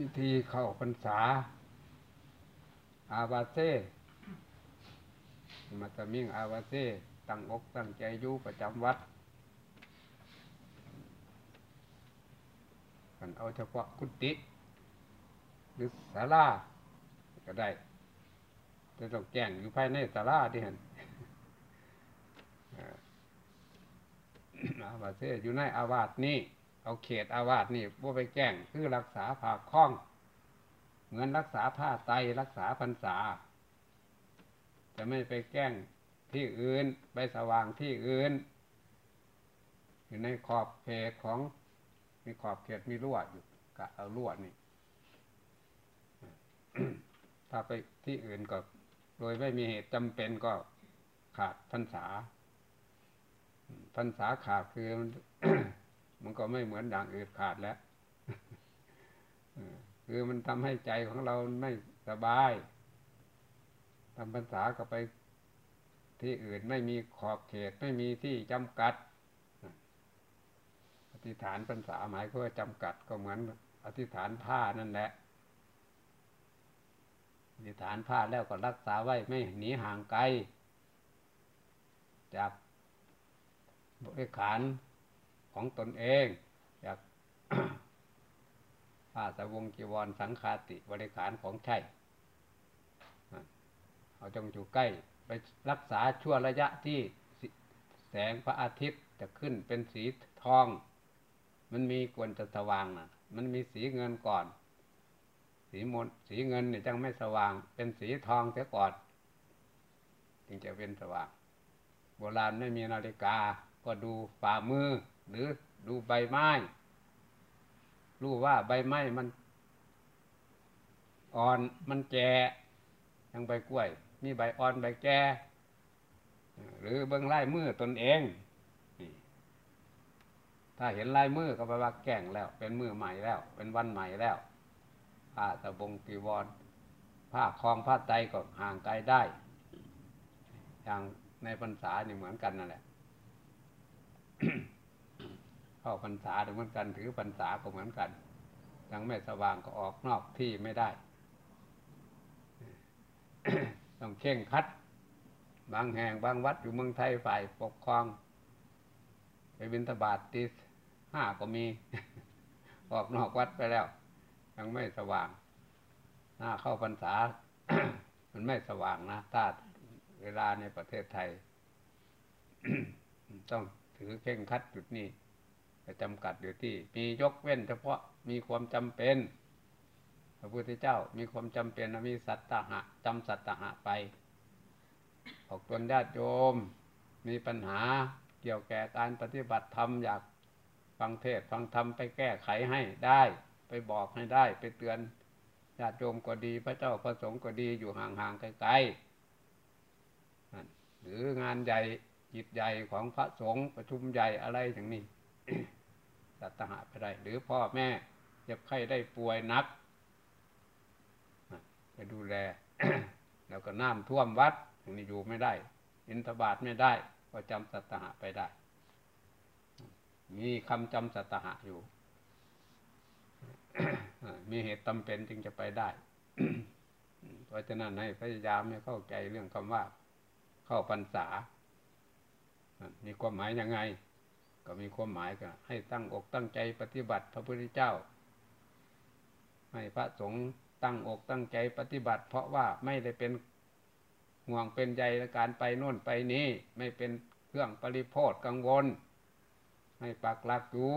วิธีเข้าพรรษา อาวาเซมาตมิ่งอาวาเซตั้งอกตั้งใจอยู่ประจำวัดกันเอาเฉพาะกุฏิหรือศาลาก็ได้จะต้องแจ้งอยู่ภายในศาลาที่เห็นอาวาเซอยู่ในอาวาสนี่ เอาเขตอาวาสนี่ว่าไปแจ้งคือรักษาผาคล้อง เหมือนรักษาผ้าไตรักษาพรรษา จะไม่ไปแกล้งที่อื่นไปสว่างที่อื่น อยู่ในขอบเขตของมีขอบเขตมีรั้วอยู่กะเอารั้วนี่ถ้าไปที่อื่นก็ โดยไม่มีเหตุจำเป็นก็ขาดพรรษาพรรษาขาดคือ มันก็ไม่เหมือนอย่างอื่นขาดแล้วคือมันทำให้ใจของเราไม่สบายทำพรรษาก็ไปที่อื่นไม่มีขอบเขตไม่มีที่จำกัดอธิษฐานพรรษาหมายก็ว่าจำกัดก็เหมือนอธิษฐานผ้านั่นแหละอธิษฐานผ้าแล้วก็รักษาไว้ไม่หนีห่างไกลจากบริขาร ของตนเองจากผ้าสวงจีวรสังคาติบริขารของใช่เอาจงอยู่ใกล้ไปรักษาชั่วระยะที่แสงพระอาทิตย์จะขึ้นเป็นสีทอง มันมีกวนจะสว่างนะมันมีสีเงินก่อน สีมนสีเงินเนี่ยจังไม่สว่าง เป็นสีทองเสียก่อนจึงจะเป็นสว่าง โบราณไม่มีนาฬิกาก็ดูฝ่ามือ หรือดูใบไม้ รู้ว่าใบไม้มัน อ่อนมันแก่ยังใบกล้วย มีใบอ่อนใบแก่หรือเบื้องไล่มือตนเองถ้าเห็นลายมือก็แปลว่าแก่งแล้ว เป็นมือใหม่แล้ว เป็นวันใหม่แล้วผ้าตะบงกีวรผ้าคลองผ้าไตก็ห่างไกลได้ อย่างในพรรษาเนี่ยเหมือนกันนั่นแหละ เข้าพรรษาเหมือนกันถือพรรษาก็เหมือนกันยังไม่สว่างก็ออกนอกที่ไม่ได้ ต้องเข่งคัด บางแห่งบางวัดอยู่เมืองไทยฝ่ายปกครอง ไปบินทบาทตีห้าก็มี ออกนอกวัดไปแล้ว ยังไม่สว่าง หน้าเข้าพรรษา มันไม่สว่างนะถ้าเวลาในประเทศไทย ต้องถือเข่งคัดจุดนี้ จะจำกัดอยู่ที่มียกเว้น เฉพาะมีความจำเป็น พระพุทธเจ้ามีความจำเป็นมีสัตตหะจำสัตตหะไปออกตนญาติโยมมีปัญหาเกี่ยวแก่การปฏิบัติธรรมอยากฟังเทศฟังธรรมไปแก้ไขให้ได้ ไปบอกให้ได้ ไปเตือนญาติโยมก็ดีพระเจ้าพระสงฆ์ก็ดีอยู่ห่างๆไกลๆหรืองานใหญ่จิตใหญ่ของพระสงฆ์ประชุมใหญ่อะไรอย่างนี้ สัตหะไปได้ หรือพ่อแม่เจ็บไข้ได้ป่วยนักไปดูแล แล้วก็น้ำท่วมวัดอย่างนี้อยู่ไม่ได้ อินทบาทไม่ได้ ก็จำสัตหะไปได้ มีคำจำสัตหะอยู่ มีเหตุจำเป็นจึงจะไปได้ เพราะฉะนั้นให้พยายามให้เข้าใจเรื่องคำว่า เข้าพรรษา มีความหมายยังไง ก็มีความหมายก็ให้ตั้งอกตั้งใจปฏิบัติพระพุทธเจ้า ให้พระสงฆ์ตั้งอกตั้งใจปฏิบัติ เพราะว่าไม่ได้เป็นห่วงเป็นใยในการไปโน่นไปนี้ ไม่เป็นเครื่องปริโพธกังวล ให้ปักหลักอยู่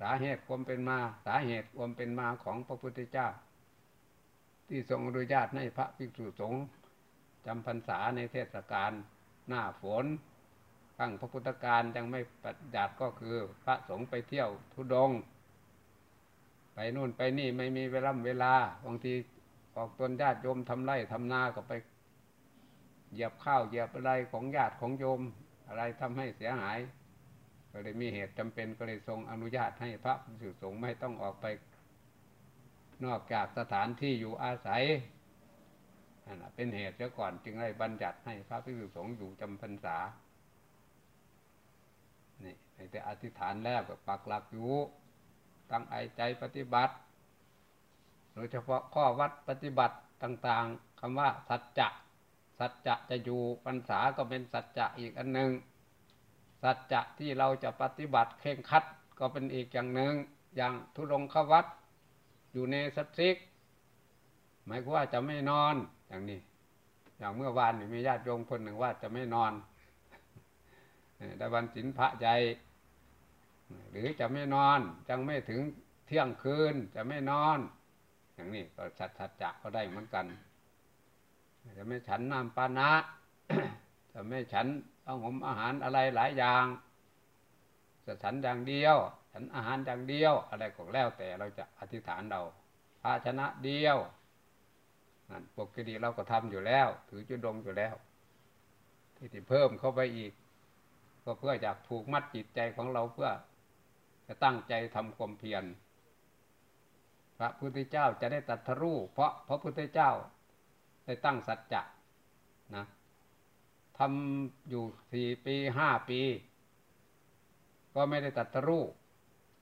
สาเหตุความเป็นมา สาเหตุความเป็นมาของพระพุทธเจ้า ที่ทรงอนุญาตให้พระภิกษุสงฆ์จำพรรษาในเทศกาลหน้าฝน ตั้งพระพุทธการยังไม่ปฏิบัติก็คือ พระสงฆ์ไปเที่ยวทุดง ไปนู่นไปนี่ไม่มีเวลาเวลาบางทีออกตนญาติโยมทำไร่ทำนาก็ไปเหยียบข้าวเหยียบอะไรของญาติของโยมอะไรทำให้เสียหาย ก็เลยมีเหตุจำเป็นก็เลยทรงอนุญาตให้พระภิกษุสงฆ์ไม่ต้องออกไป นอกจากสถานที่อยู่อาศัยนั่นเป็นเหตุเสียก่อนจึงได้บัญญัติให้พระภิกษุสงฆ์อยู่จำพรรษา นี่แต่อธิษฐานแล้วก็ปักหลักอยู่ตั้งใจใจปฏิบัติโดยเฉพาะข้อวัดปฏิบัติต่างๆคำว่าสัจจะสัจจะจะอยู่พรรษาก็เป็นสัจจะอีกอันหนึ่งสัจจะที่เราจะปฏิบัติเข่งคัดก็เป็นอีกอย่างหนึ่งอย่างทุรงขวัดอยู่ในสัตซิก หมายความว่าจะไม่นอนอย่างนี้ อย่างเมื่อวานมีญาติโยมคนหนึ่งว่าจะไม่นอน ได้วันศีลพระใหญ่หรือจะไม่นอนจังไม่ถึงเที่ยงคืนจะไม่นอน อย่างนี้ก็สัจจะก็ได้เหมือนกัน จะไม่ฉันน้ำปานะจะไม่ฉันเอาหมอาหารอะไรหลายอย่างจะฉันอย่างเดียว ฉันอาหารอย่างเดียว อะไรก็แล้วแต่เราจะอธิษฐานเราภาชนะเดียวนั่นปกติเราก็ทำอยู่แล้ว ถือจุดงอยู่แล้ว ที่เพิ่มเข้าไปอีก ก็เพื่ออยากผูกมัดจิตใจของเราเพื่อ จะตั้งใจทำความเพียรพระพุทธเจ้าจะได้ตัดทรู้เพราะพระพุทธเจ้าได้ตั้งสัจจะนะทำอยู่สี่ปีห้าปี ก็ไม่ได้ตัดทรู้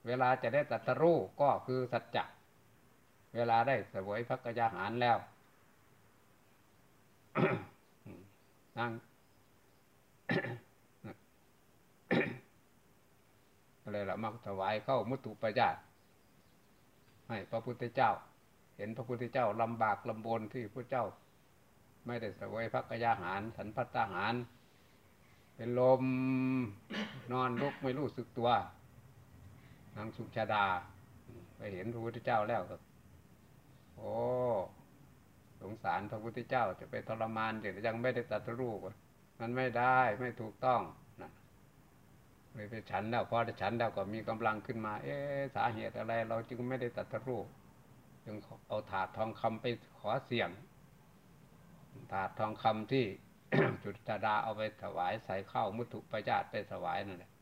เวลาจะได้ตัดทรู้ก็คือสัจจะเวลาได้สวยพระกยาหารแล้วนั่ง อะไรละมักถวายเข้ามุตุปญาตให้พระพุทธเจ้า เห็นพระพุทธเจ้าลำบากลำบนที่พระเจ้า ไม่ได้สวยพระกยาหาร สันพัตตาหาร เป็นลมนอนลุกไม่รู้สึกตัวนางสุชาดา ไปเห็นพระพุทธเจ้าแล้วก็โอ้สงสารพระพุทธเจ้าจะไปทรมานแต่ยังไม่ได้ตัดรูปมันไม่ได้ไม่ถูกต้อง นะเลยไปฉันแล้วพอได้ฉันแล้วก็มีกำลังขึ้นมา เอ๊สาเหตุอะไร เราจึงไม่ได้ตัดรูปจึงเอาถาดทองคำไปขอเสี่ยง ถาดทองคำที่จุดดาเอาไปถวายใส่ข้าวมุตุปญาตไปถวายนั่นแหละ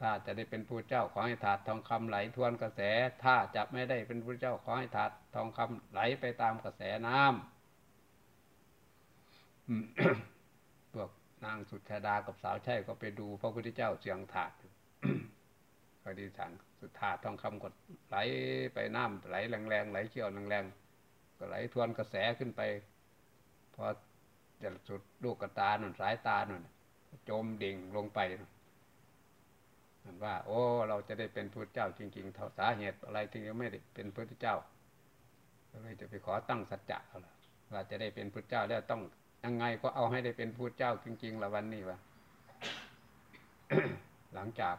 ถ้าจะได้เป็นผู้เจ้าขอให้ถาดทองคำไหลทวนกระแส ถ้าจะไม่ได้เป็นผู้เจ้าขอให้ถาดทองคำไหลไปตามกระแสน้ำพวก นางสุดชาดากับสาวใช่ก็ไปดูพระพุทธเจ้าเสียงถาดก็ดีสังสุดถาดทองคำกดไหลไปน้ำไหลแรงๆไหลเชี่ยวแรงๆก็ไหลทวนกระแสขึ้นไปพอจะสุดลูกกระตาหนุนสายตาหนุนจมดิ่งลงไปมันว่า โอ้ เราจะได้เป็นพระเจ้าจริงๆเท่าสาเหตุอะไรถึงยังไม่ได้เป็นพระเจ้าก็เลยจะไปขอตั้งสัจจะเอาละว่าจะได้เป็นพระเจ้าแล้วต้อง ยังไงก็เอาให้ได้เป็นพระเจ้าจริงๆละวันนี้วะหลังจาก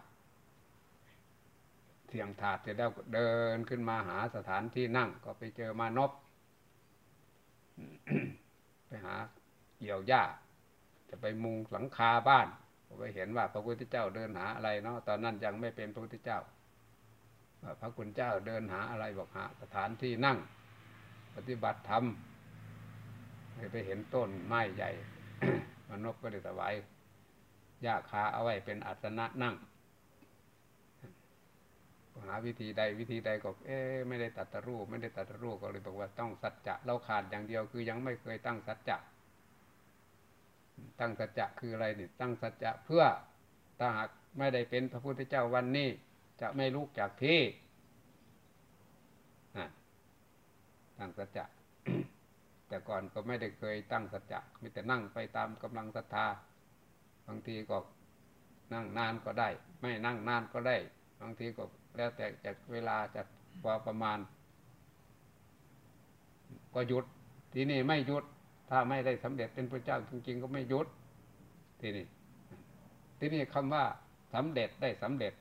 เสียงถาดเสร็จแล้วเดินขึ้นมาหาสถานที่นั่งก็ไปเจอมานพไปหาเกี่ยวหญ้า จะไปมุงหลังคาบ้านไปเห็นว่าพระพุทธเจ้าเดินหาอะไรเนาะตอนนั้นยังไม่เป็นพระพุทธเจ้าพระคุณเจ้าเดินหาอะไรบอกหาสถานที่นั่ง ปฏิบัติธรรม ไปเห็นต้นไม้ใหญ่มนุก็ได้ถวายหญ้าคาเอาไว้เป็นอัสนะนั่งหาวิธีใดวิธีใดก็ เอ๊ไม่ได้ตัดตรูปไม่ได้ตัดตรูปก็เลยบอกว่าต้องสัจจะเราขาดอย่างเดียวคือยังไม่เคยตั้งสัจจะตั้งสัจจะคืออะไรนี่ตั้งสัจจะเพื่อถ้าหากไม่ได้เป็นพระพุทธเจ้าวันนี้ จะไม่ลุกจากที่ตั้งสัจจะ แต่ก่อนก็ไม่ได้เคยตั้งสัจจะมีแต่นั่งไปตามกำลังศรัทธา บางทีก็นั่งนานก็ได้ ไม่นั่งนานก็ได้ บางทีก็แล้วแต่จากเวลาจากพอประมาณ ก็หยุด ทีนี้ไม่หยุด ถ้าไม่ได้สำเร็จเป็นพระเจ้าจริง ๆ ก็ไม่หยุด ทีนี้ทีนี้คำว่าสำเร็จได้สำเร็จ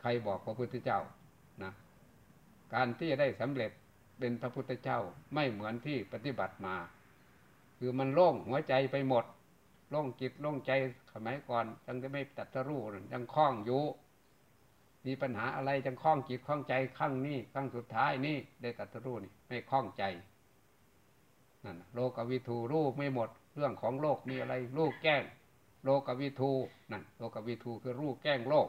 ใครบอกพระพุทธเจ้านะ การที่จะได้สำเร็จ เป็นพระพุทธเจ้าไม่เหมือนที่ปฏิบัติมา คือมันโล่งหัวใจไปหมด โล่งจิตโล่งใจสมัยก่อนยังจะไม่ตัดสรู้ยังคล้องอยู่มีปัญหาอะไรยังคล้องจิตคล้องใจข้างนี้ข้างสุดท้ายนี่ได้ตัดสรู้นี่ไม่คล้องใจนั่นโลกวิทูรู้ไม่หมด เรื่องของโลกมีอะไรรู้แก้ง โลกวิทูนั่นโลกวิทูคือรู้แก้งโลก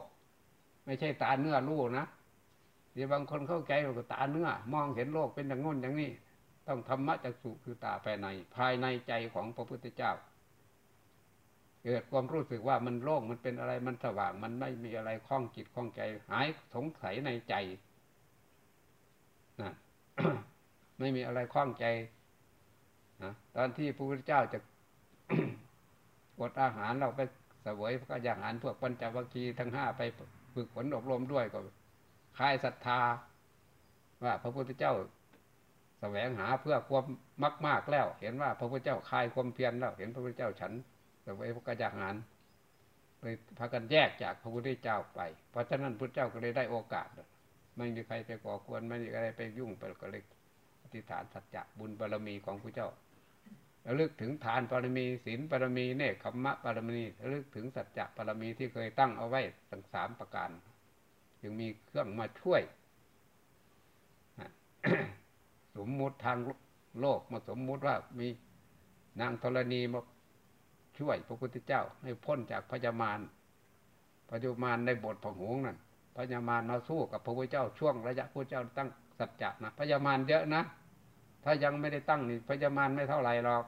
ไม่ใช่ตาเนื้อรู้นะ เดี๋ยวบางคนเข้าใจว่าตาเนื้อ มองเห็นโลกเป็นอย่างงนอย่างนี้ ต้องธรรมะจักสุคือตาภายใน ภายในใจของพระพุทธเจ้า เกิดความรู้สึกว่ามันโล่งมันเป็นอะไรมันสว่าง มันไม่มีอะไรคล้องจิตคล้องใจ หายสงสัยในใจนะไม่มีอะไรคล้องใจนะตอนที่พระพุทธเจ้าจะอดอาหารเราไปเสวยพระอาหารพวกปัญจวัคคีย์ทั้งห้าไปฝึกฝนอบรมด้วยก็ คลายศรัทธา ว่าพระพุทธเจ้าแสวงหาเพื่อความมากมากแล้ว เห็นว่าพระพุทธเจ้าคลายความเพียรแล้ว เห็นพระพุทธเจ้าฉันเสวยพระกาหารเลยพากันแยกจากพระพุทธเจ้าไป เพราะฉะนั้นพระเจ้าก็เลยได้โอกาส ไม่มีใครไปก่อกวนไม่มีอะไรไปยุ่งไปก็เลยอธิษฐานสัจจะบุญบารรมีของพระเจ้าระลึกถึงทานบารมีศีลบารมีเนคขมมะบารมีระลึกถึงสัจจะบารมีที่เคยตั้งเอาไว้ทั้งสามประการ จึงมีเครื่องมาช่วย สมมุติทางโลกมาสมมุติว่ามีนางธรณีมาช่วยพระพุทธเจ้า ให้พ้นจากพญามารพญามารในบทผงหงนั่นพญามารมาสู้กับพระพุทธเจ้าช่วงระยะพระเจ้าตั้งสัจจะนะพญามารเยอะนะ ถ้ายังไม่ได้ตั้งนี่พญามารไม่เท่าไหร่หรอก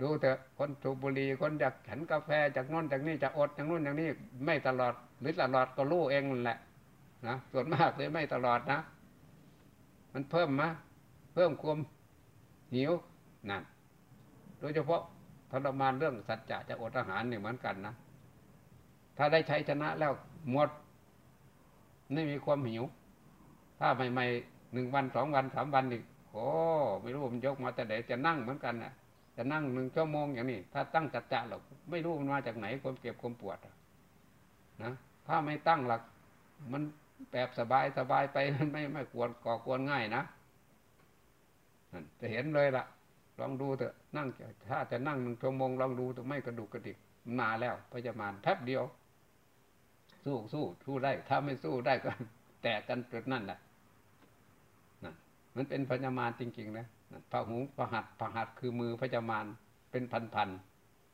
ดูเถอะคนสูบบุหรี่คนอยากฉันกาแฟจากน้นจากนี่จะอดจากนู้นอย่างนี้ไม่ตลอด หรือตลอดก็รู้เองแหละนะส่วนมากเลยไม่ตลอดนะ มันเพิ่มมาเพิ่มความหิวนั่นโดยเฉพาะทรมานเรื่องสัจจะจะอดอาหารเนี่ยเหมือนกันนะถ้าได้ใช้ชนะแล้วหมดไม่มีความหิว ถ้าใหม่ๆหนึ่งวันสองวันสามวันอีกโอ้ไม่รู้มันยกมาแต่ไหนจะนั่งเหมือนกันน่ะ จะนั่งหนึ่งชั่วโมงอย่างนี้ ถ้าตั้งจัดจะหรอกไม่รู้มันมาจากไหนความเก็บความปวดนะถ้าไม่ตั้งหลัก มันแบบสบายสบายไปมันไม่ไม่ควรก่อกวนง่ายนะจะเห็นเลยล่ะ ลองดูเถอะนั่งถ้าจะนั่งหนึ่งชั่วโมงลองดูแต่ไม่กระดุกกระดิกมาแล้วพยามารแป๊บเดียว สู้สู้สู้ได้ ถ้าไม่สู้ได้ก็แตกกันจุดนั่นแหละนั่นมันเป็นพญามารจริงๆนะ พระหูพระหัตพระหัตคือมือพญามารเป็นพัน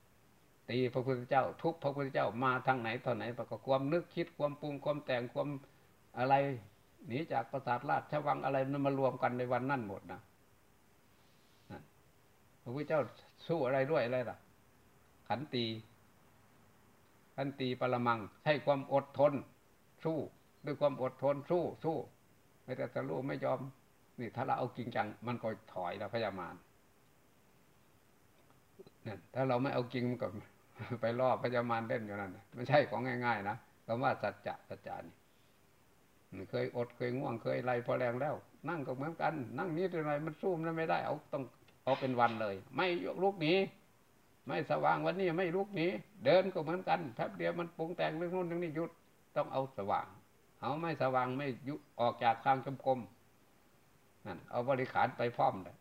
ๆตีพระพุทธเจ้า ทุกพระพุทธเจ้ามาทางไหนตอนไหนประกอบความนึกคิดความปรุงความแต่งความอะไรหนีจากประสาทราชวังอะไรมันมารวมกันในวันนั่นหมดนะพระพุทธเจ้าสู้อะไรด้วยอะไรล่ะ ขันตีขันตีปรมังใช้ความอดทน สู้ ด้วยความอดทนสู้สู้ ไม่แต่จะรู้ไม่ยอม นี่ถ้าเราเอาจริงจัง มันก็ถอยแล้วพยามารนี่ถ้าเราไม่เอาจริงมันก็ไปล่อพยามารเล่นอยู่นั่นไม่ใช่ของง่ายๆนะคำว่าสัจจะสัจจานี่เคยอดเคยง่วงเคยไรพอแรงแล้ว นั่งก็เหมือนกัน นั่งนี้ตัวไหนมันสู้มันไม่ได้เอาต้องเอาเป็นวันเลย ไม่ยกลุกหนีไม่สว่างวันนี้ไม่ลุกหนีเดินก็เหมือนกันแป๊บเดียวมันปรุงแต่งเรื่องนู้นเรื่องนี้หยุดต้องเอาสว่าง เอาไม่สว่างไม่ยุออกจากทางจมกรม นั่นเอาบริขารไปพร้อมเลย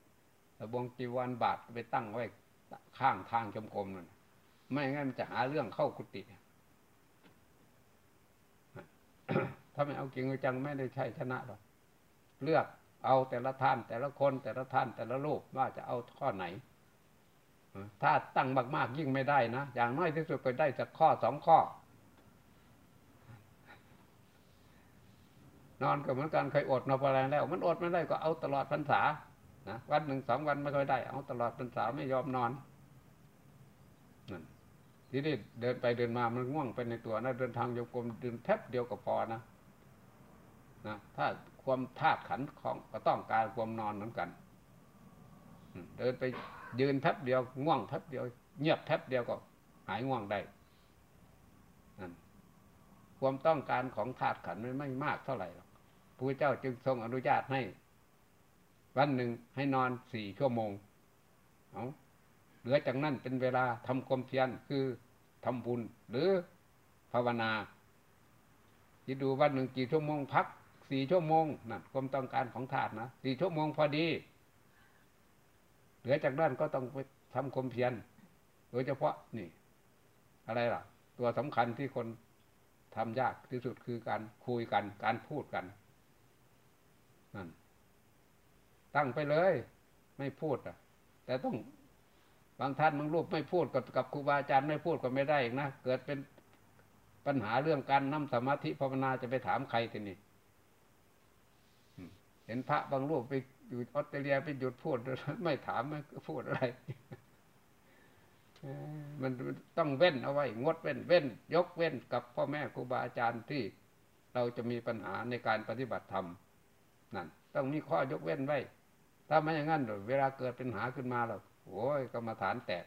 ระบงจีวรบาทไปตั้งไว้ข้างทางจมกรมนั่นไม่งั้นจะหาเรื่องเข้ากุฏิถ้าไม่เอาจริงจังไม่ได้ใช่ชนะหรอกเลือกเอาแต่ละท่าน แต่ละคนแต่ละท่านแต่ละรูปว่าจะเอาข้อไหนถ้าตั้งมากๆยิ่งไม่ได้นะ อย่างน้อยที่สุดก็ได้สักข้อสองข้อ นอนก็เหมือนกันเคยอดนอนพลังแล้ว มันอดไม่ได้ก็เอาตลอดพรรษานะวันหนึ่งสองวันไม่ค่อยได้ เอาตลอดพรรษาไม่ยอมนอนนั่นทีนี้เดินไปเดินมามันง่วงไปในตัวนะเดินทางโยกลมเดินแทบเดียวก็พอนะนะถ้าความธาตุขันของก็ต้องการความนอนเหมือนกันเดินไปยืนแป๊บเดียวง่วงแป๊บเดียว เงียบแป๊บเดียวก็หายง่วงได้นั่นความต้องการของธาตุขันไม่ไม่มากเท่าไหร่หรอก พระเจ้าจึงทรงอนุญาตให้ วันหนึ่งให้นอนสี่ชั่วโมงเอาเหลือจากนั้นเป็นเวลาทำความเพียรคือทำบุญหรือภาวนาที่ดูวันหนึ่งกี่ชั่วโมงพักสี่ชั่วโมงนั่นความต้องการของธาตุนะสี่ชั่วโมงพอดี เหลือจากนั้นก็ต้องไปทำความเพียรโดยเฉพาะนี่ อะไรล่ะ ตัวสำคัญที่คนทำยากที่สุดคือการคุยกันการพูดกัน นั่นตั้งไปเลย ไม่พูดอะ แต่ต้องบางท่านบางรูปไม่พูดกับกับครูบาอาจารย์ไม่พูดก็ไม่ได้อีกนะเกิดเป็นปัญหาเรื่องการนั่งสมาธิภาวนาจะไปถามใครทีนี่เห็นพระบางรูปไปอยู่ออสเตรเลียไปหยุดพูดไม่ถามไม่พูดอะไรมันต้องเว้นเอาไว้ งดเว้นเว้น ยกเว้นกับพ่อแม่ครูบาอาจารย์ที่เราจะมีปัญหาในการปฏิบัติธรรม นั่นต้องมีข้อยกเว้นไว้ ถ้าไม่อย่างนั้นเวลาเกิดปัญหาขึ้นมาแล้วโอ้ยกรรมฐานแตก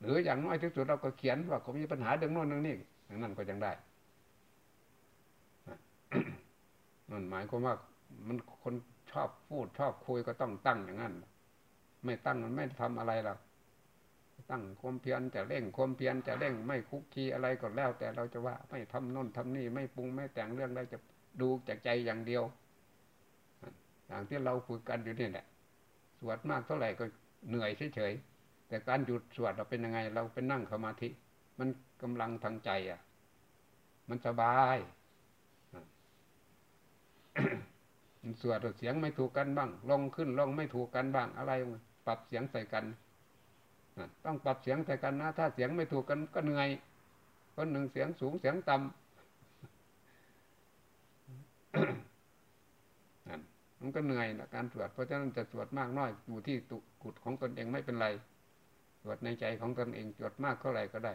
หรืออย่างน้อยที่สุดเราก็เขียนว่าเขามีปัญหาเรื่องโน้นเรื่องนี้อย่างนั้นก็ยังได้นั่นหมายความว่ามันคนชอบพูดชอบคุยก็ต้องตั้งอย่างนั้น ไม่ตั้งมันไม่ทำอะไรหรอก ตั้งความเพียรจะเร่งความเพียรจะเร่งไม่คุกคีอะไรก็แล้ว แต่เราจะว่าไม่ทำน่นทำนี่ไม่ปรุงไม่แต่งเรื่องได้จะดูจากใจอย่างเดียวอย่างที่เราฝึกกันอยู่นี่แหละสวดมากเท่าไหร่ก็เหนื่อยเฉยๆแต่การหยุดสวดเราเป็นยังไง เราเป็นนั่งสมาธิ มันกำลังทางใจอะ มันสบายสวดเสียงไม่ถูกกันบ้างลงขึ้นลงไม่ถูกกันบ้างอะไรปรับเสียงใส่กัน ต้องปรับเสียงใส่กันนะ ถ้าเสียงไม่ถูกกันก็เหนื่อย คนหนึ่งเสียงสูงเสียงต่ำมันก็เหนื่อยนะการสวด เพราะฉะนั้นจะสวดมากน้อยอยู่ที่ตุกุดของตนเองไม่เป็นไร สวดในใจของตนเองสวดมากเท่าไหร่ก็ได้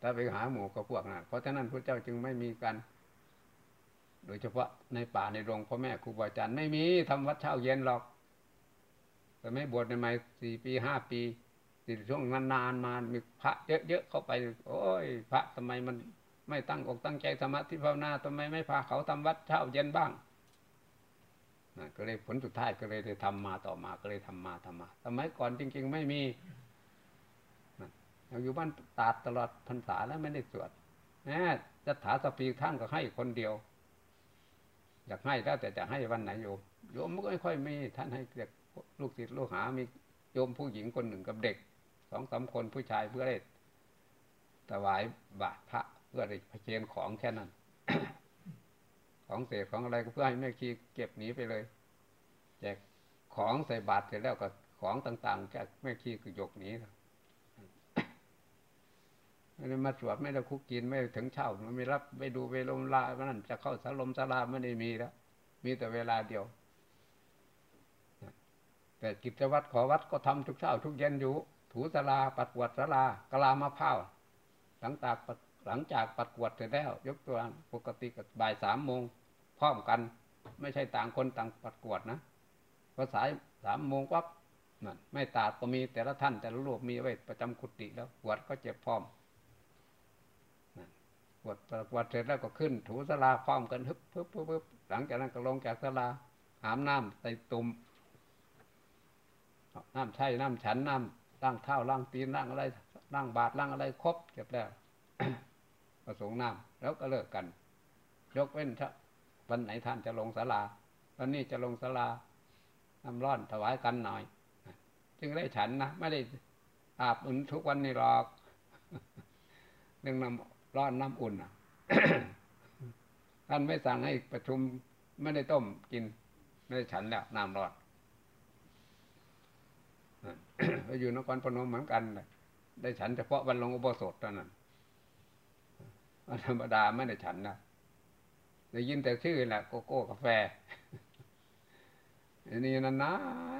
ถ้าไปหาหมูก็พวกนะเพราะฉะนั้นพระเจ้าจึงไม่มีการโดยเฉพาะในป่าในโรงพ่อแม่ครูบาอาจารย์ไม่มีทำวัดเช้าเย็นหรอก แต่ไม่บวชในไม่สี่ปีห้าปีติดช่วงนานๆมามีพระเยอะๆเข้าไป โอ้ย พระทำไมมันไม่ตั้งอกตั้งใจสมาธิภาวนาทำไมไม่พาเขาทำวัดเช้าเย็นบ้างนะก็เลยผลสุดท้ายก็เลยได้ทำมาต่อมาก็เลยทำมาทำมาสมัยก่อนจริง ๆ ไม่มีอยู่บ้านตาดตลอดพรรษาแล้วไม่ได้สวดแม้จะถาสปีท่านก็ให้คนเดียว อยากให้แล้วแต่จะให้วันไหนโยมโยมไม่ค่อยมีท่านให้เด็ก ลูกศิษย์ลูกหา มีโยมผู้หญิงคนหนึ่งกับเด็กสองสาคนผู้ชายเพื่อได้ถวายบาตรพระเพื่อได้เชียนของแค่นั้น ของเศษของอะไรก็เพื่อให้แม่ชีเก็บหนีไปเลยแจกของใส่บาตรเสร็จแล้วก็ของต่างๆแกแม่ชีก็ยกหนีไม่ได้มาสวดไม่ได้คุกกินไม่ถึงเช่าไม่รับไม่ดูเวลาลามันนั่นจะเข้าสลมสลาไม่ได้มีแล้วมีแต่เวลาเดียว แต่กิจวัตรขอวัดก็ทำทุกเช้าทุกเย็นอยู่ ถูสลาปัดกวดสลากลามาเผาหลังจากหลังจากปัดกวดเสร็จแล้ว ยกตัวปกติกับบ่ายสามโมงพร้อมกัน ไม่ใช่ต่างคนต่างปัดกวดนะพอสายสามโมงปั๊บนั่นไม่ตาดก็มีแต่ละท่านแต่ละรูปมีไว้ประจำกุฏิแล้วกวดก็เจ็บพร้อมวดปวดเสร็จแล้วก็ขึ้น ถูสลาพร้อมกันฮึบฮึบฮึบหลังจากนั้นก็ลงจากสลาหามน้ำใส่ตุ่ม น้ำใช่น้ำฉันน้ำล้างเท้าล้างตีนล้างอะไรล้างบาดล้างอะไรครบเรียบแล้วประสงค์น้ำแล้วก็เลิกกัน ยกเว้นวันไหนท่านจะลงสลาวันนี้จะลงสลาน้ำร้อนถวายกันหน่อย จึงได้ฉันนะไม่ได้อาบอุ่นทุกวันนี่หรอกเรื่องน้ำร้อนน้ำอุ่นท่านไม่สั่งให้ประชุมไม่ได้ต้มกิน ไม่ได้ฉันแล้วน้ำร้อน อยู่นครพนมเหมือนกันได้ฉันเฉพาะวันลงอุโบสถเท่านั้นวันธรรมดาไม่ได้ฉันนะได้ยินแต่ชื่อแหละโกโก้กาแฟอันนี้นา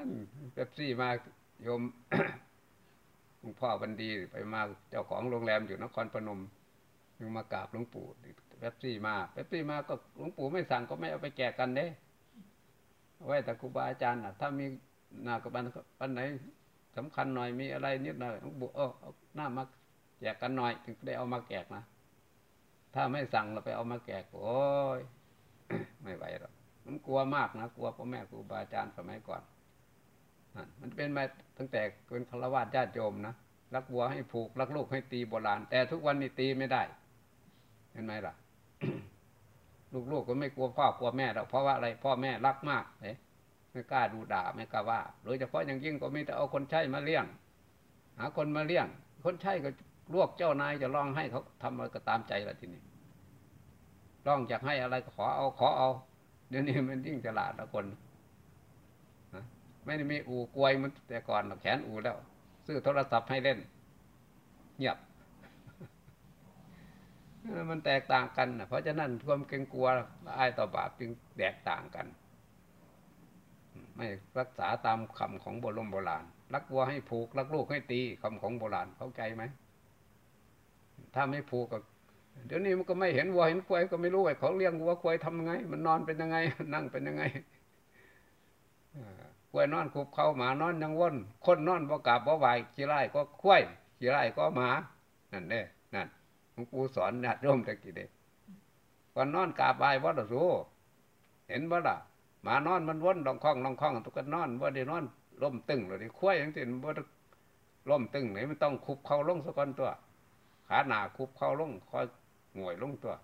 นๆเป๊ปซี่มาโยมหลวงพ่อบันดีไปมาเจ้าของโรงแรมอยู่นครพนมยังมากราบหลวงปู่แป๊บซี่มาแป๊บซี่มาก็หลวงปู่ไม่สั่งก็ไม่เอาไปแจกกันเด้ไว้แต่ครูบาอาจารย์น่ะถ้ามีนากับบันปันไหน สำคัญหน่อยมีอะไรนิดหน่อยหลวงปู่เออเอาหน้ามาแจกกันหน่อย ถึงได้เอามาแจกนะถ้าไม่สั่งเราไปเอามาแจกโอ้ยไม่ไหวหรอกมันกลัวมากนะกลัวพ่อแม่ครูบาอาจารย์สมัยก่อนมันเป็นมาตั้งแต่เป็นฆราวาสญาติโยมนะรักวัวให้ผูกรักลูกให้ตีโบราณ แต่ทุกวันนี้ตีไม่ได้ เห็นไหมล่ะ ลูกๆก็ไม่กลัวพ่อกลัวแม่หรอกเพราะว่าอะไรพ่อแม่รักมากเไม่กล้าดูด่าไม่กล้าว่า โดยเฉพาะอย่างยิ่งก็มีแต่เอาคนใช้มาเลี้ยง หาคนมาเลี้ยง คนใช้ก็ลวกเจ้านายจะลองให้เขาทำอะไรก็ตามใจละทีนี้ลองอยากให้อะไรก็ขอเอาขอเอาเดี๋ยวนี้มันยิ่งฉลาดละคนไม่ได้มีอูกวยมันแต่ก่อนแขนอูแล้ว ซื้อโทรศัพท์ให้เล่น เงียบมันแตกต่างกันเพราะฉะนั้นความเกรงกลัวอายต่อบาปจึงแตกต่างกัน ไม่รักษาตามคำของโบรมโบราณรักวัวให้ผูกรักลูกให้ตีคำของโบราณเข้าใจไหมถ้าไม่ผูกก็เดี๋ยวนี้มันก็ไม่เห็นวัวเห็นควายก็ไม่รู้ว่าเขาเลี้ยงวัวควายทำไง มันนอนเป็นยังไง นั่งเป็นยังไงควายนอนคุบเข้าหมานอนยังว่นคนนอนบ่กาบบ่ไหวขี้ไร่ก็ควายขี้ไร่ก็หมานั่นเด้นั่นหลวงปู่สอนญาติโยมตะกี้เด็กก่อนนอนกาบไหว้บ่ละรู้เห็นบ่ล่ะ มานอนมันวนลองคล้องลองคล้องตุกนอนบ่าได้นอนล้มตึงเลยควายอย่างที่บ่าล้มตึงไหนมันต้องคุบเข้าลงสักก่อนตัว ขาหนาคุบเข้าลงคอยหน่วยลงตัว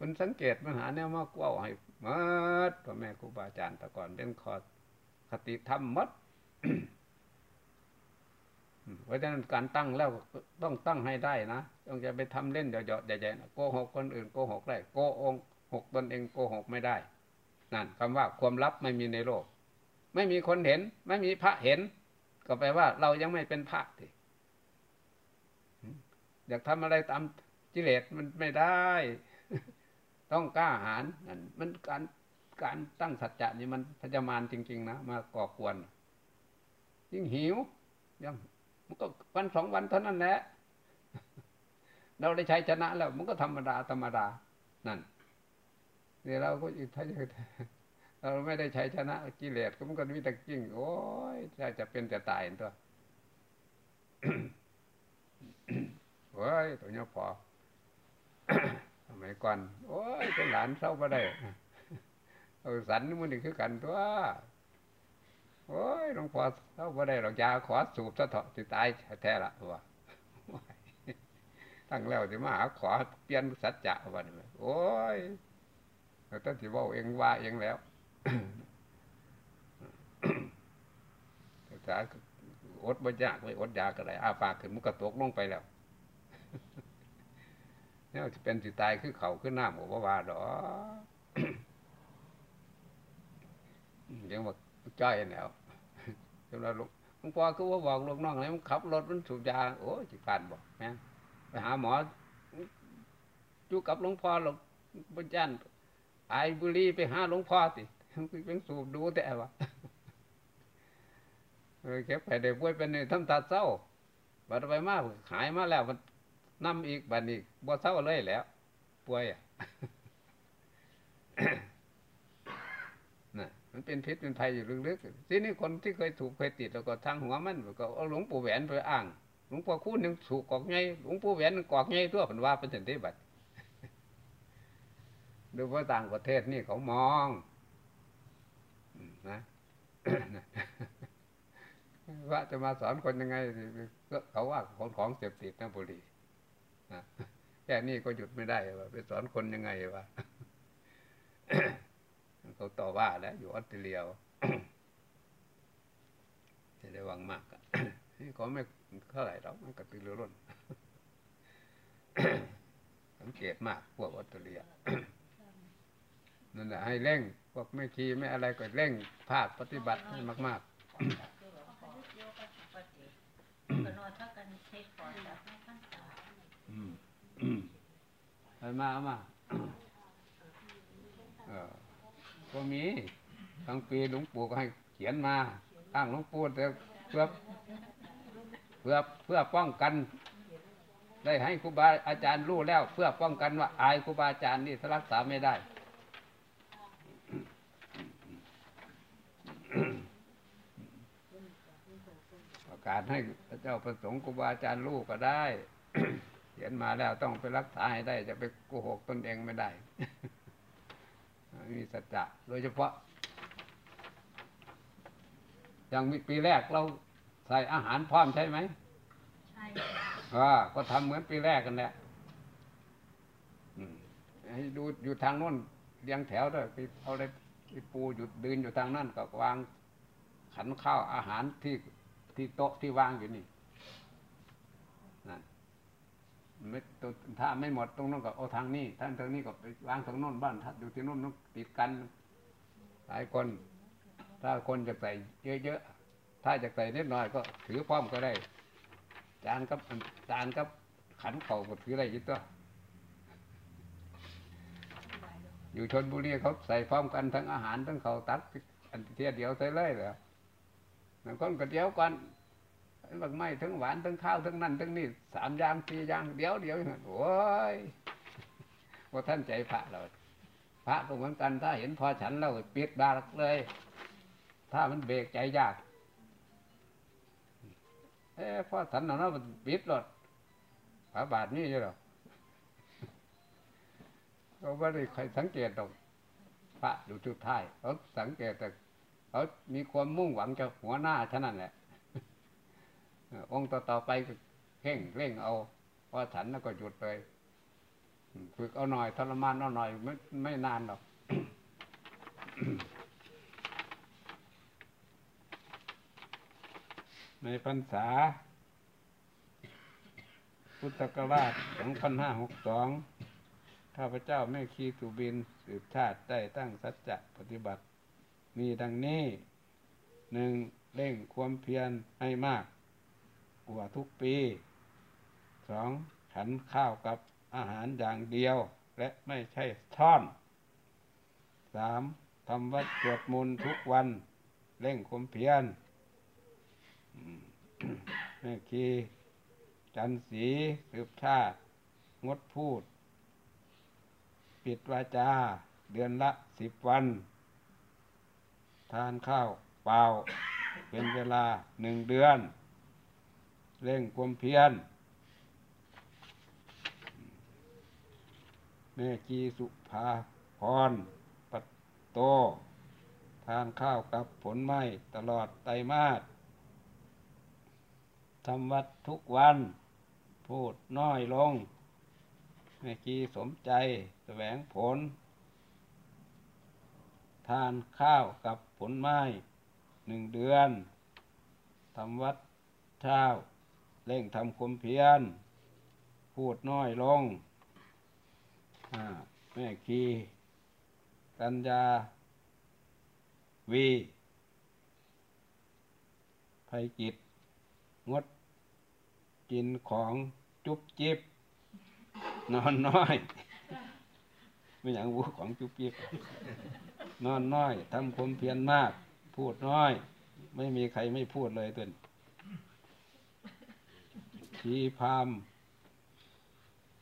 มันสังเกตปัญหาเนี่ยมากว่าให้มัดพ่อแม่ครูบาอาจารย์แต่ก่อนเป็นคอคติธรรมมัดเพราะฉะนั้นการตั้งแล้วต้องตั้งให้ได้นะต้องจะไปทำเล่นเดี๋ยวๆใหญ่ๆโกหกคนอื่นโกหกได้โกอง หกตนเองโกหกไม่ได้ นั่นคำว่าความลับไม่มีในโลก ไม่มีคนเห็น ไม่มีพระเห็น ก็แปลว่าเรายังไม่เป็นพระทีอยากทำอะไรตามกิเลสมันไม่ได้ ต้องกล้าหาญนั่นมันการการตั้งสัจจะนี่มันพยามารจริง ๆ นะมาก่อกวนยิ่งหิวยังมันก็วันสองวันเท่านั้นแหละเราได้ใช้ชนะแล้ว มันก็ธรรมดาธรรมดานั่น เดี๋ยวเราก็อีกถ้าเราไม่ได้ใช้ชนะกิเลสก็มันก็มีแต่กิ้งโอ้ยจะเป็นจะตายตัวโอ้ยตัวนี้พอทำไมก่อนโอ้ยเป็นหลานเศร้าไปได้เอาสันมันนี่คือกันตัวโอ้ยหลวงพ่อเศร้าไปได้หรอกยาขอสูบซะเถอะสิตายแท้ละตัวตั้งแล้วจะมาหาขอเปลี่ยนสัจจะวันนี้โอ้ย เราต้งที่ว่าเองว่าเองแล้วแต่อดบ่ยากไม่อดยาก็ได้อาปากขึ้นมุกกระตกลงไปแล้วเนี่ยจะเป็นสิตายคือเขาขึ้นหน้าหมูว่าว่าดอยังบอกจ้อยแล้วจนเราลุกหลวงพอก็ว่าบอกลูกน้องเลยมันขับรถมันสูบยาโอ้จิการบอกแม่ไปหาหมอจูกับหลวงพ่อหลวงพ่อจัน ไอบุรีไปหาหลวงพ่อสิเป็นสูบดูแต่ว่าเก็บไปเด็กป่วยเป็นในทำตาเศร้าบัดไปมากหายมาแล้วมันนำอีกบัดนี้บ่เศร้าเลยแล้ว ป่วยอะน่ะมันเป็นพิษเป็นภัยอยู่ลึกๆทีนี้คนที่เคยถูกเคยติดแล้วก็ทางหัวมันก็เอาหลวงปู่แหวนไปอ้างหลวงพ่อคู่หนึ่งถูกกอกไงหลวงปู่แหวนกอกไงทั่วผันว่าเป็นถึงที่บั ดดูว่าต่างประเทศนี่เขามองนะว่าจะมาสอนคนยังไงก็เขาว่าของของเสพติดนะบุรีแค่นี้ก็หยุดไม่ได้ว่าไปสอนคนยังไงวะเขาต่อว่าแล้วอยู่ออสเตรเลียจะได้วังมากนี่เขาไม่เท่าไหร่หรอกมันกระตือรือร้นสังเกตมากพวกออสเตรเลีย นั่นแหละให้เร่งพวกไม่คีไม่อะไรก็เร่งภาคปฏิบัติให้มาก ๆไปมามาเออก็มีทั้งปีหลวงปู่ก็ให้เขียนมาอ้างหลวงปู่แต่เพื่อเพื่อเพื่อป้องกัน ได้ให้ครูบาอาจารย์รู้แล้ว เพื่อป้องกันว่าอายครูบาอาจารย์นี่รักษาไม่ได้ ประกาศให้พระเจ้าประสงค์ครูบาอาจารย์รู้ก็ได้เขียนมาแล้วต้องไปรักษาให้ได้ จะไปโกหกตนเองไม่ได้ มีสัจจะโดยเฉพาะ อย่างปีแรกเราใส่อาหารพร้อมใช่ไหมใช่อ่าก็ทำเหมือนปีแรกกันแหละให้ดูอยู่ทางโน้นเรียงแถวด้วยไปเอาอะไรไปปูหยุดเดินอยู่ทางนั้นก็วางขันข้าวอาหารที่ ที่โต๊ะที่วางอยู่นี่นั่นไม่ถ้าไม่หมดตรงนั้นก็เอาทางนี้ท่านทางนี้ก็ไปวางทางโน้นบ้านถ้าอยู่ที่โน้นต้องติดกัน หลายคน ถ้าคนจะใส่เยอะๆถ้าจะใส่นิดหน่อยก็ถือพร้อมก็ได้ จานกับจานกับขันเข่าก็ถือได้ยิ่ตัวอยู่ชนบุรีเขาใส่พร้อมกันทั้งอาหารทั้งเขาตัดอันเทียเดียวใส่เลยเหรอนั่น คนก็เดียวกันบางไม้ทั้งหวานทั้งข้าวทั้งนั่นทั้งนี่สามอย่างสี่อย่างเดียวเดียวโอ้ยว่าท่านใจพระเราพระก็เหมือนกันถ้าเห็นพอฉันเราปิดบาร์เลย ถ้ามันเบรกใจยากเอ้พอฉันเราเนาะมันปิดรถพระบาทนี่ใช่หรอเขาไม่ได้ใครสังเกตตรงพระอยู่จุดท้ายเขาสังเกตแต่ เขามีความมุ่งหวังจะหัวหน้าฉะนั้นแหละองค์ต่อๆไปเพ่งเร่งเอาพอฉันแล้วก็หยุดเลยฝึกเอาหน่อยทรมานเอาหน่อยไม่ไม่นานหรอกในพรรษา พุทธกราช2562 ข้าพเจ้าแม่คีสุบิน สืบชาติได้ตั้งสัจจะปฏิบัติ มีดังนี้หนึ่งเร่งความเพียรให้มากกว่าทุกปีสองฉันข้าวกับอาหารอย่างเดียว และไม่ใช่ท่อนสามทำวัดสวดมนต์ทุกวัน เร่งความเพียรแม่คีจันสีสืบชาติ งดพูด ปิดวาจา เดือนละสิบวัน ทานข้าวเปล่า เป็นเวลาหนึ่งเดือน เร่งความเพียรแม่จีสุภาพรปัตโต ทานข้าวกับผลไม้ตลอดไตรมาสทำวัดทุกวัน พูดน้อยลงแม่จีสมใจแสวงผล ทานข้าวกับ ลไม้หนึ่งเดือนทำวัดเช้าเร่งทำความเพียร พูดน้อยลงแม่คีกัญญา วีภัยจิต งดกินของจุบจิบ นอนน้อย ไม่อย่างวูของจุบจิบ นอนน้อยทำความเพียรมาก พูดน้อย ไม่มีใครไม่พูดเลยตัวชีพาม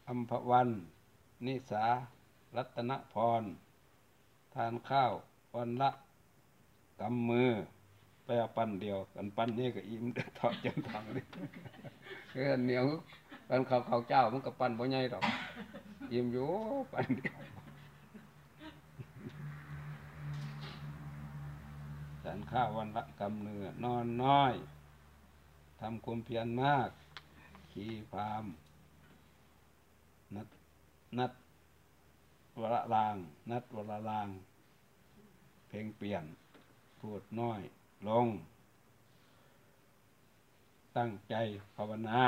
อัมพวัน นิสา รัตนพร ทานข้าววันละกำมือไปเอาปั้นเดียว กันปั้นนี่ก็อิ่มทอดจนทองเลยเออเหนียวกันเขาเขาเจ้ามันก็ปั้นบ่ใหญ่ดอก อิ่มอยู่ปั้นเดียว ทานข้าววันละกำเนื้อนอนน้อยทำความเพียรมาก ขี่พามนัดนัดวรลาง นัดวรลาง เพลงเปลี่ยน พูดน้อยลง ตั้งใจภาวนา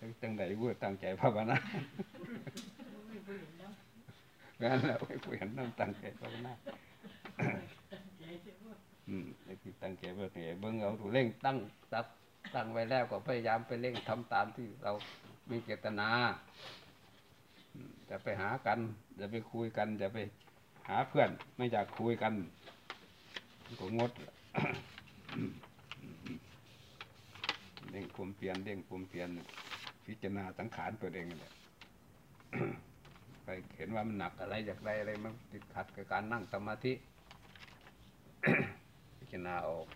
จังจังใดเว่าตั้งใจภาวนางานแล้วไม่เปลี่ยนต้องตั้งใจภาวนา อืมไอ้ที่ตั้งใจเบิ่งไอ้เบิ่งเอาถูเร่งตั้งตับตั้งไว้แล้วก็พยายามไปเร่งทำตามที่เรามีเจตนาจะไปหากันจะไปคุยกันจะไปหาเพื่อน ไม่อยากคุยกันก็งดเร่งคุมเปลี่ยนเร่งคุมเปลี่ยนพิจารณาสังขารตัวเองเลยไปเห็นว่ามันหนักอะไรจากใดอะไรมันติดขัดกับการนั่งสมาธิ จารณาออก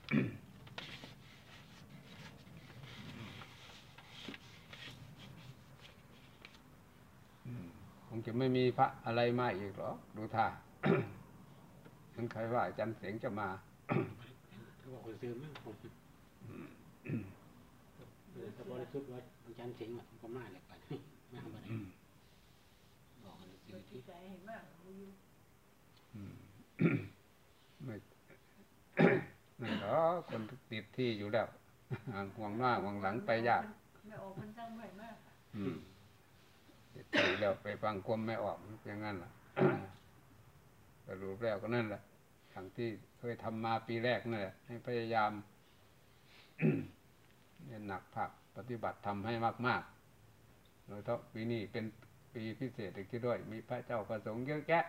คงจะไม่มีพระอะไรมาอีกหรอกดูท่ามันใครว่าอาจารย์เสียงจะมาเขาบอกคนซื้อมั้งผมถ้าบริสุทธิ์ว่าอาจารย์เสียงมาผมมาเลยไปไม่ทำอะไรบอกคนซื้อที่ไม่ ไม่หรอกคนติดที่อยู่แล้วห่วงหน้าห่วงหลังไปยากไม่ออกมันจังไหวมากอืมติดที่แล้วไปฟังความไม่ออกอย่างนั้นล่ะสรุปแล้วก็นั่นแหละทางที่เคยทำมาปีแรกนั่นแหละให้พยายามเนี่ยหนักผักปฏิบัติทำให้มากๆโดยเฉพาะปีนี้เป็นปีพิเศษอีกด้วย มีพระเจ้าประสงค์เยอะแยะ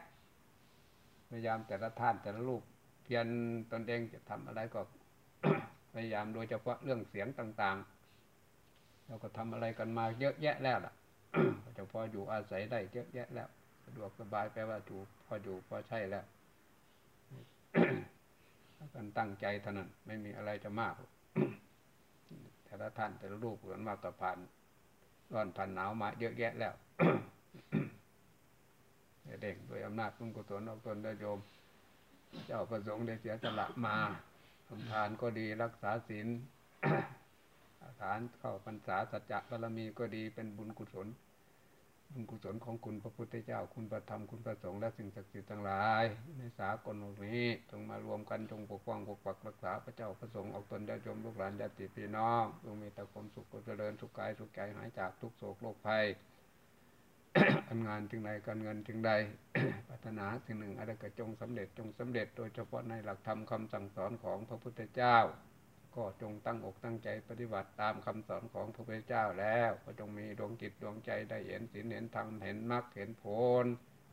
พยายามแต่ละท่านแต่ละรูป เพียรตนเองจะทำอะไรก็พยายามโดยเฉพาะเรื่องเสียงต่างๆ เราก็ทำอะไรกันมาเยอะแยะแล้วล่ะเฉพาะอยู่อาศัยได้เยอะแยะแล้วสะดวกสบายแปลว่าอยู่พออยู่พอใช่แล้วถ้ากันตั้งใจเท่านั้นไม่มีอะไรจะมาก แต่ละท่านแต่ละรูปเหมือนมากกับผ่านร้อนผ่านหนาวมาเยอะแยะแล้วเด่งโดยอำนาจบุญกุศลออกตนได้โยม เจ้าประสงค์ได้เสียสละมาทำทานก็ดีรักษาศีลฐานเข้าพรรษาสัจจะบารมีก็ดีเป็นบุญกุศล บุญกุศลของคุณพระพุทธเจ้า คุณพระธรรมคุณพระสงฆ์และสิ่งศักดิ์สิทธิ์ทั้งหลาย ในสากลโลกนี้จงมารวมกันจงปกป้องปกปักรักษาพระเจ้าพระสงฆ์ออกตนญาติโยมลูกหลานญาติพี่น้องจงมีแต่ความสุขความเจริญสุขกายสุขใจหายจากทุกโศกโรคภัย การงานถึงใดการเงินถึงใดปรารถนาสิ่งหนึ่งอะไรก็จงสำเร็จจงสำเร็จ โดยเฉพาะในหลักธรรมคำสั่งสอนของพระพุทธเจ้า ก็จงตั้งอกตั้งใจปฏิบัติตามคำสอนของพระพุทธเจ้าแล้ว ก็จงมีดวงจิตดวงใจได้เห็นศีลเห็นธรรมเห็นมรรคเห็นผล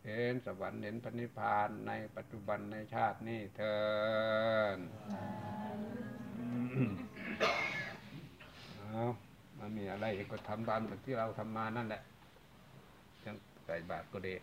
เห็นสวรรค์เห็นพระนิพพานในปัจจุบันในชาตินี้เถินเอามันมีอะไรอีกก็ทำตามที่เราทำมานั่นแหละ ใส่บาตรก็ดี